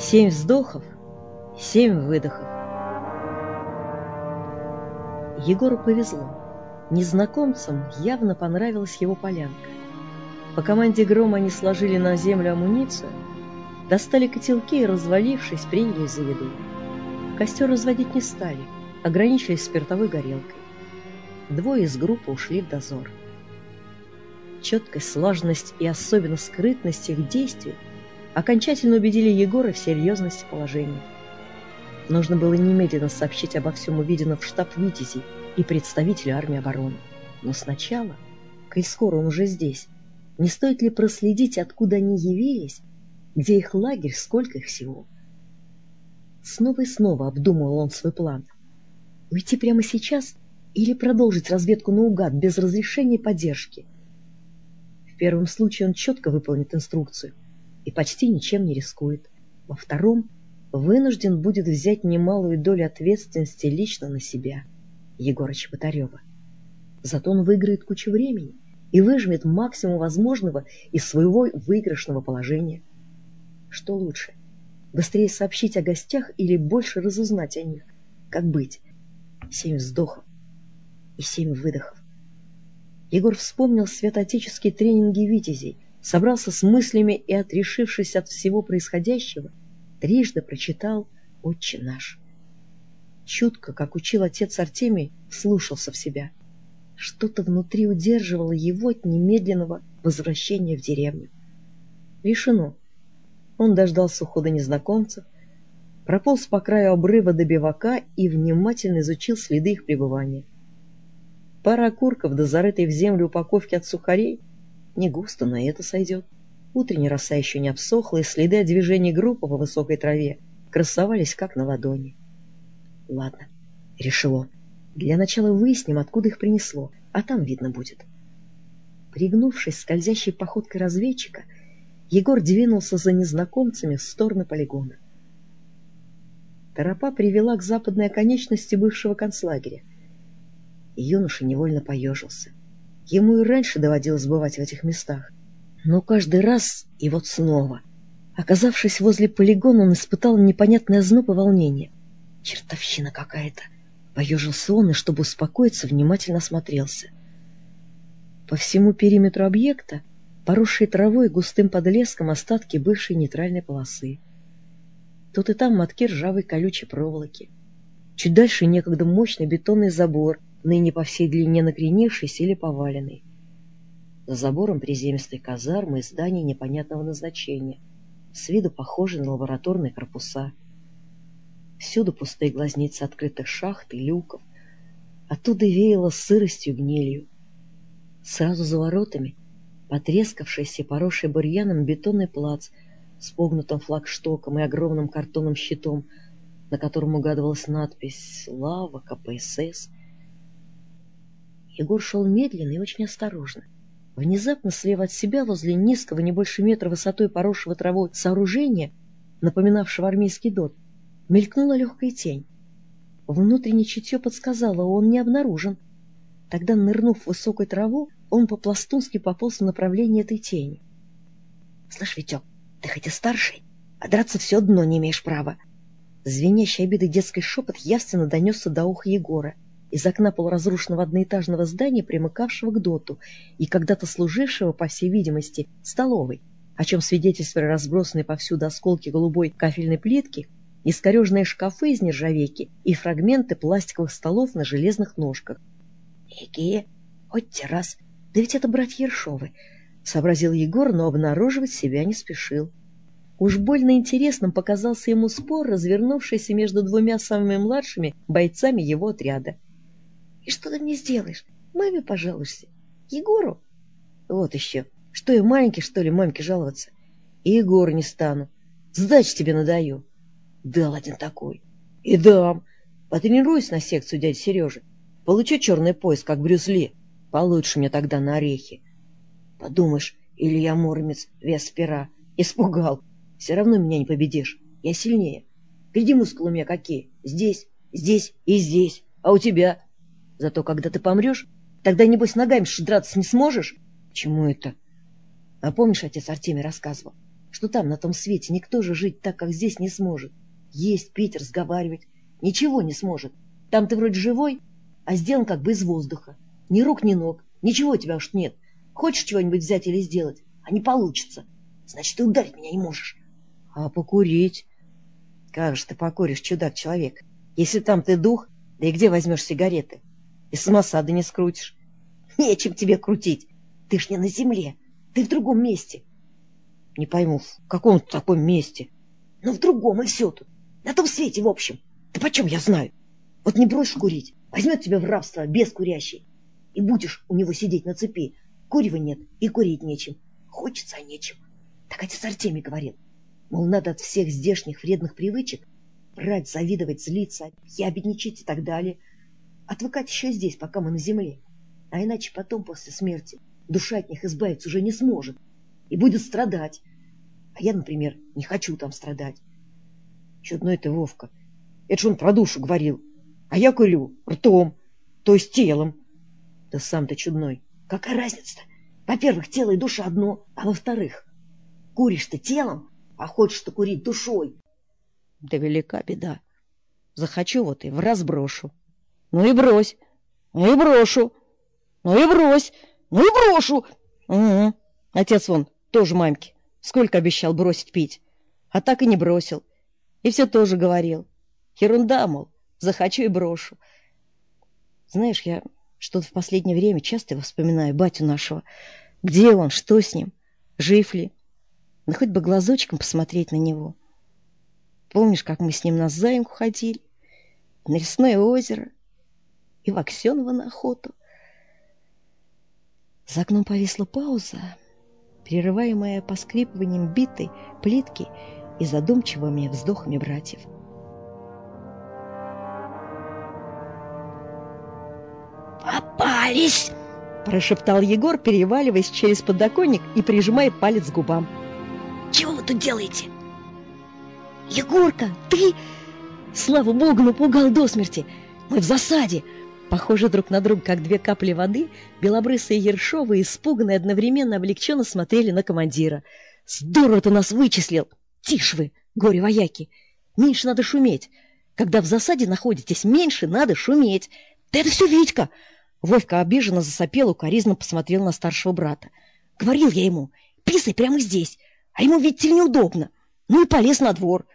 Семь вздохов, семь выдохов. Егору повезло. Незнакомцам явно понравилась его полянка. По команде грома они сложили на землю амуницию, достали котелки и, развалившись, принялись за еду. Костер разводить не стали, ограничились спиртовой горелкой. Двое из группы ушли в дозор. Четкость, слаженность и особенно скрытность их действий окончательно убедили Егора в серьезности положения. Нужно было немедленно сообщить обо всем увиденном в штаб Витязей и представителю армии обороны. Но сначала, коль скоро он уже здесь, не стоит ли проследить, откуда они явились, где их лагерь, сколько их всего? Снова и снова обдумывал он свой план. Уйти прямо сейчас или продолжить разведку наугад без разрешения и поддержки? В первом случае он четко выполнит инструкцию и почти ничем не рискует. Во втором вынужден будет взять немалую долю ответственности лично на себя, Егора Чеботарева. Зато он выиграет кучу времени и выжмет максимум возможного из своего выигрышного положения. Что лучше? Быстрее сообщить о гостях или больше разузнать о них? Как быть? Семь вздохов и семь выдохов. Егор вспомнил святоотеческие тренинги «Витязей», собрался с мыслями и, отрешившись от всего происходящего, трижды прочитал «Отче наш». Чутко, как учил отец Артемий, слушался в себя. Что-то внутри удерживало его от немедленного возвращения в деревню. Решено. Он дождался ухода незнакомцев, прополз по краю обрыва до бивака и внимательно изучил следы их пребывания. Пара окурков до зарытой в землю упаковки от сухарей не густо, на это сойдет. Утренняя роса еще не обсохла, и следы от движения группы по высокой траве красовались как на ладони. Ладно, решил он. Для начала выясним, откуда их принесло, а там видно будет. Пригнувшись скользящей походкой разведчика, Егор двинулся за незнакомцами в сторону полигона. Тропа привела к западной оконечности бывшего концлагеря. Юноша невольно поежился. Ему и раньше доводилось бывать в этих местах. Но каждый раз, и вот снова. Оказавшись возле полигона, он испытал непонятное озноб и волнение. Чертовщина какая-то. Поежился он и, чтобы успокоиться, внимательно осмотрелся. По всему периметру объекта, поросшие травой и густым подлеском остатки бывшей нейтральной полосы. Тут и там мотки ржавой колючей проволоки. Чуть дальше некогда мощный бетонный забор — ныне по всей длине накренившийся или поваленный. За забором приземистой казармы и здания непонятного назначения, с виду похожие на лабораторные корпуса. Всюду пустые глазницы открытых шахт и люков. Оттуда веяло сыростью гнилью. Сразу за воротами потрескавшийся поросший бурьяном бетонный плац с погнутым флагштоком и огромным картонным щитом, на котором угадывалась надпись «Слава КПСС», Егор шел медленно и очень осторожно. Внезапно слева от себя, возле низкого, не больше метра высотой поросшего травой сооружения, напоминавшего армейский дот, мелькнула легкая тень. Внутреннее чутье подсказало, он не обнаружен. Тогда, нырнув в высокую траву, он по-пластунски пополз в направлении этой тени. — Слышь, Витек, ты хоть и старший, а драться все одно не имеешь права. Звенящий обидой детский шепот явственно донесся до уха Егора из окна полуразрушенного одноэтажного здания, примыкавшего к доту и когда-то служившего, по всей видимости, столовой, о чем свидетельствовали разбросанные повсюду осколки голубой кафельной плитки, искореженные шкафы из нержавейки и фрагменты пластиковых столов на железных ножках. «Эге, хоть террас, да ведь это братья Ершовы», — сообразил Егор, но обнаруживать себя не спешил. Уж больно интересным показался ему спор, развернувшийся между двумя самыми младшими бойцами его отряда — и что ты мне сделаешь? Маме пожалуйся. Егору? Вот еще. Что я маленький, что ли, мамке жаловаться? И Егору не стану. Сдачи тебе надаю. Дал один такой. И дам. Потренируюсь на секцию дяди Сережи. Получу черный пояс, как Брюс. Получше мне тогда на орехи. Подумаешь, Илья Муромец, вес пера. Испугал. Все равно меня не победишь. Я сильнее. Гляди, мускулы у меня какие. Здесь, здесь и здесь. А у тебя Зато когда ты помрешь, тогда, небось, ногами драться не сможешь. Чему это? А помнишь, отец Артемий рассказывал? что там, на том свете, никто же жить так, как здесь не сможет. Есть, пить, разговаривать. Ничего не сможет. Там ты вроде живой, а сделан как бы из воздуха. Ни рук, ни ног. Ничего у тебя уж нет. Хочешь чего-нибудь взять или сделать, а не получится. Значит, ты ударить меня не можешь. А покурить? Как же ты покуришь, чудак-человек? Если там ты дух, да и где возьмешь сигареты? И самосады не скрутишь. Нечем тебе крутить. Ты ж не на земле. Ты в другом месте. Не пойму, в каком таком месте? Ну, в другом, и все тут. На том свете, в общем. Да почем я знаю? Вот не бросишь курить, возьмет тебя в рабство без курящей. И будешь у него сидеть на цепи. Курева нет и курить нечем. Хочется, а нечем. Так отец Артемий говорит. Мол, надо от всех здешних вредных привычек брать, завидовать, злиться, ябедничать и так далее. Отвыкать еще здесь, пока мы на земле. А иначе потом, после смерти, душа от них избавиться уже не сможет и будет страдать. А я, например, не хочу там страдать. Чудной ты, Вовка. Это ж он про душу говорил. А я курю ртом, то есть телом. Да сам ты чудной. Какая разница-то? Во-первых, тело и душа одно, а во-вторых, куришь ты телом, а хочешь-то курить душой. Да велика беда. Захочу вот и в раз брошу. Ну и брось. Ну и брошу. Ну и брось. Ну и брошу. Угу. Отец вон тоже мамке. Сколько обещал бросить пить. А так и не бросил. И все тоже говорил. Ерунда, мол, захочу и брошу. Знаешь, я что-то в последнее время часто его вспоминаю, батю нашего. Где он, что с ним, жив ли? Да хоть бы глазочком посмотреть на него. Помнишь, как мы с ним на заимку ходили? На лесное озеро и в Аксенова на охоту? За окном повисла пауза, прерываемая поскрипыванием битой плитки и задумчивыми вздохами братьев. «Попались!» – прошептал Егор, переваливаясь через подоконник и прижимая палец к губам. «Чего вы тут делаете?» «Егорка, ты...» Слава богу, напугал до смерти. Мы в засаде. Похожи друг на друга, как две капли воды, белобрысые Ершовы, испуганные, одновременно облегченно смотрели на командира. «Здорово ты нас вычислил! Тише вы, горе-вояки! Меньше надо шуметь! Когда в засаде находитесь, меньше надо шуметь! Да это все Витька!» Вовка обиженно засопел, укоризно посмотрел на старшего брата. «Говорил я ему, писай прямо здесь, а ему, видите ли, неудобно. Ну и полез на двор».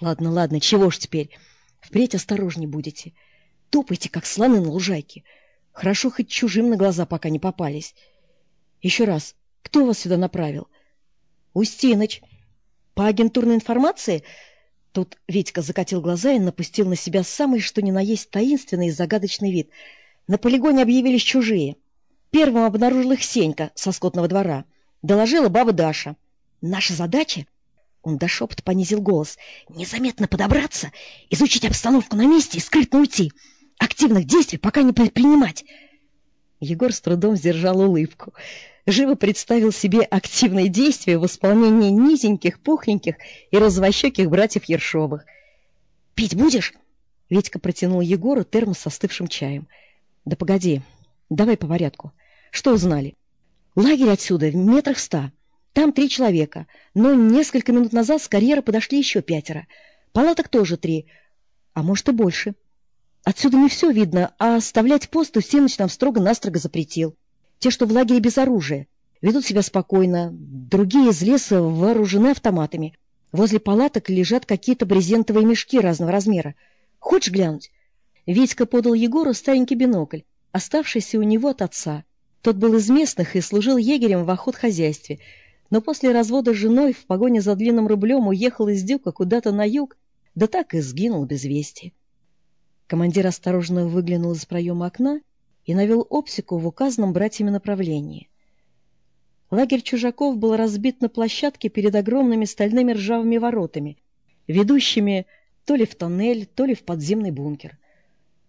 «Ладно, ладно, чего ж теперь? Впредь осторожней будете. Топайте, как слоны на лужайке. Хорошо хоть чужим на глаза пока не попались. Еще раз, кто вас сюда направил?» «Устиныч. По агентурной информации...» Тут Витька закатил глаза и напустил на себя самый что ни на есть таинственный и загадочный вид — на полигоне объявились чужие. Первым обнаружил их Сенька со скотного двора. Доложила баба Даша. Наша задача он до шепота понизил голос. «Незаметно подобраться, изучить обстановку на месте и скрытно уйти. Активных действий пока не предпринимать». Егор с трудом сдержал улыбку. Живо представил себе активные действия в исполнении низеньких, пухленьких и развощеких братьев Ершовых. «Пить будешь?» Витька протянул Егору термос с остывшим чаем. Да погоди, давай по порядку. Что узнали? Лагерь отсюда в метрах ста. Там три человека, но несколько минут назад с карьера подошли еще пятеро. Палаток тоже три, а может и больше. Отсюда не все видно, а оставлять пост Устиныч нам строго-настрого запретил. Те, что в лагере без оружия, ведут себя спокойно, другие из леса вооружены автоматами. Возле палаток лежат какие-то брезентовые мешки разного размера. Хочешь глянуть? Витька подал Егору старенький бинокль, оставшийся у него от отца. Тот был из местных и служил егерем в охотхозяйстве, но после развода с женой в погоне за длинным рублем уехал из Дюка куда-то на юг, да так и сгинул без вести. Командир осторожно выглянул из проема окна и навел оптику в указанном братьями направлении. Лагерь чужаков был разбит на площадке перед огромными стальными ржавыми воротами, ведущими то ли в тоннель, то ли в подземный бункер.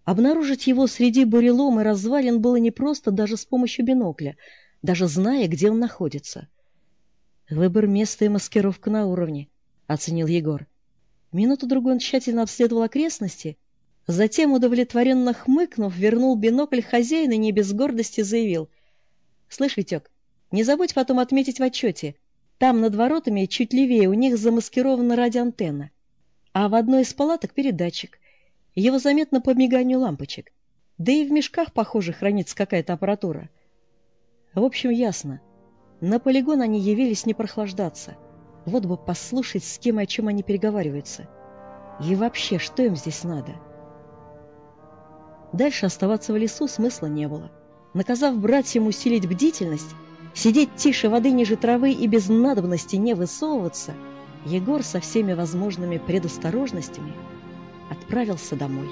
Обнаружить его среди бурелом и развалин было непросто даже с помощью бинокля, даже зная, где он находится. «Выбор места и маскировка на уровне», — оценил Егор. Минуту-другую он тщательно обследовал окрестности, затем, удовлетворенно хмыкнув, вернул бинокль хозяина и не без гордости заявил. «Слышь, Витек, не забудь потом отметить в отчете. Там над воротами чуть левее у них замаскирована радиоантенна, а в одной из палаток передатчик. Его заметно по миганию лампочек. Да и в мешках, похоже, хранится какая-то аппаратура. В общем, ясно. На полигон они явились не прохлаждаться. Вот бы послушать, с кем и о чем они переговариваются. И вообще, что им здесь надо? Дальше оставаться в лесу смысла не было. Наказав братьям усилить бдительность, сидеть тише воды ниже травы и без надобности не высовываться, Егор со всеми возможными предосторожностями отправился домой.